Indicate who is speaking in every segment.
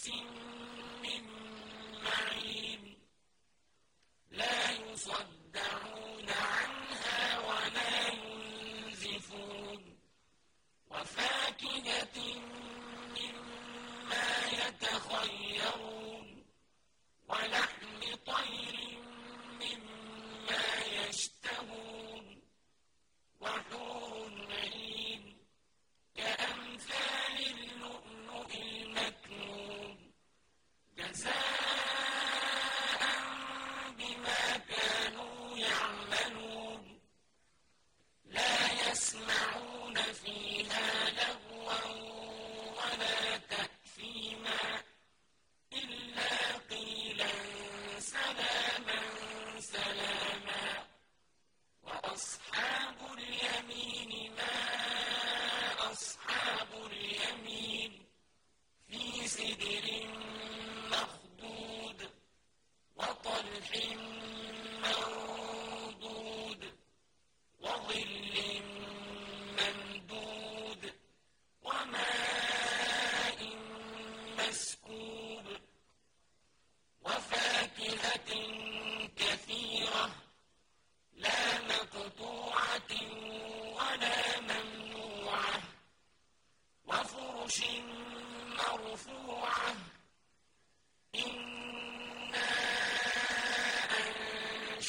Speaker 1: sing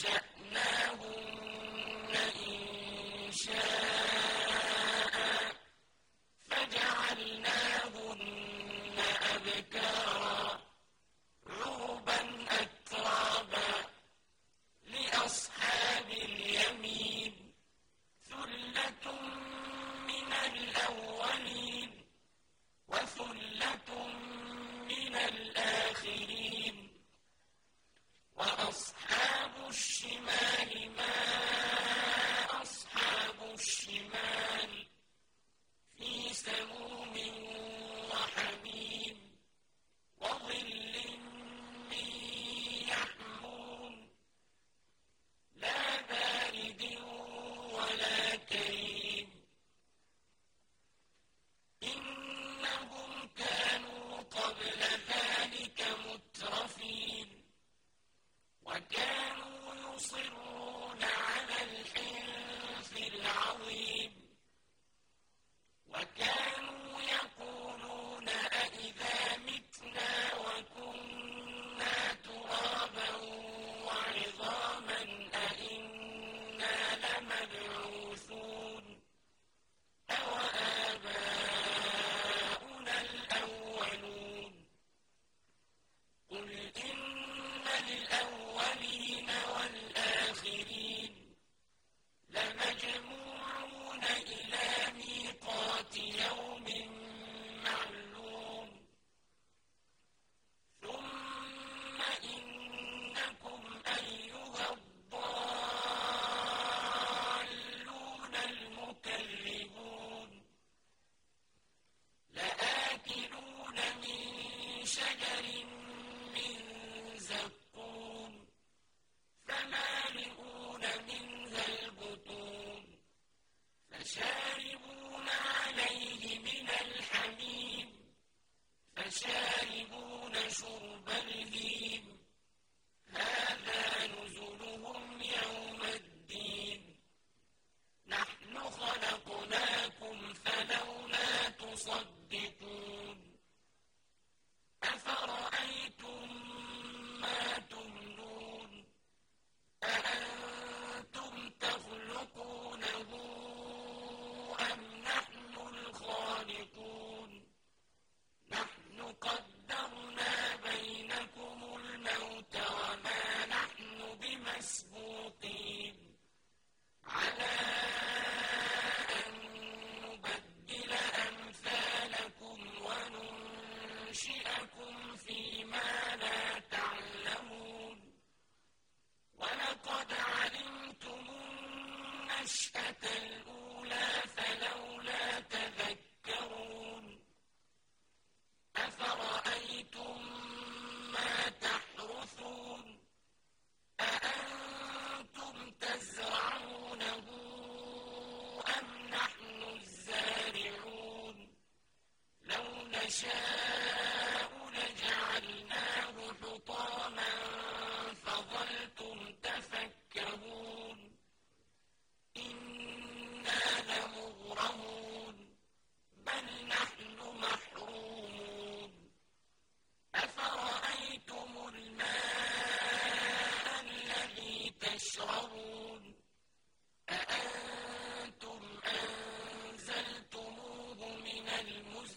Speaker 1: يشأ ينشئكم فيما لا تعلمون.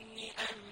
Speaker 1: حسن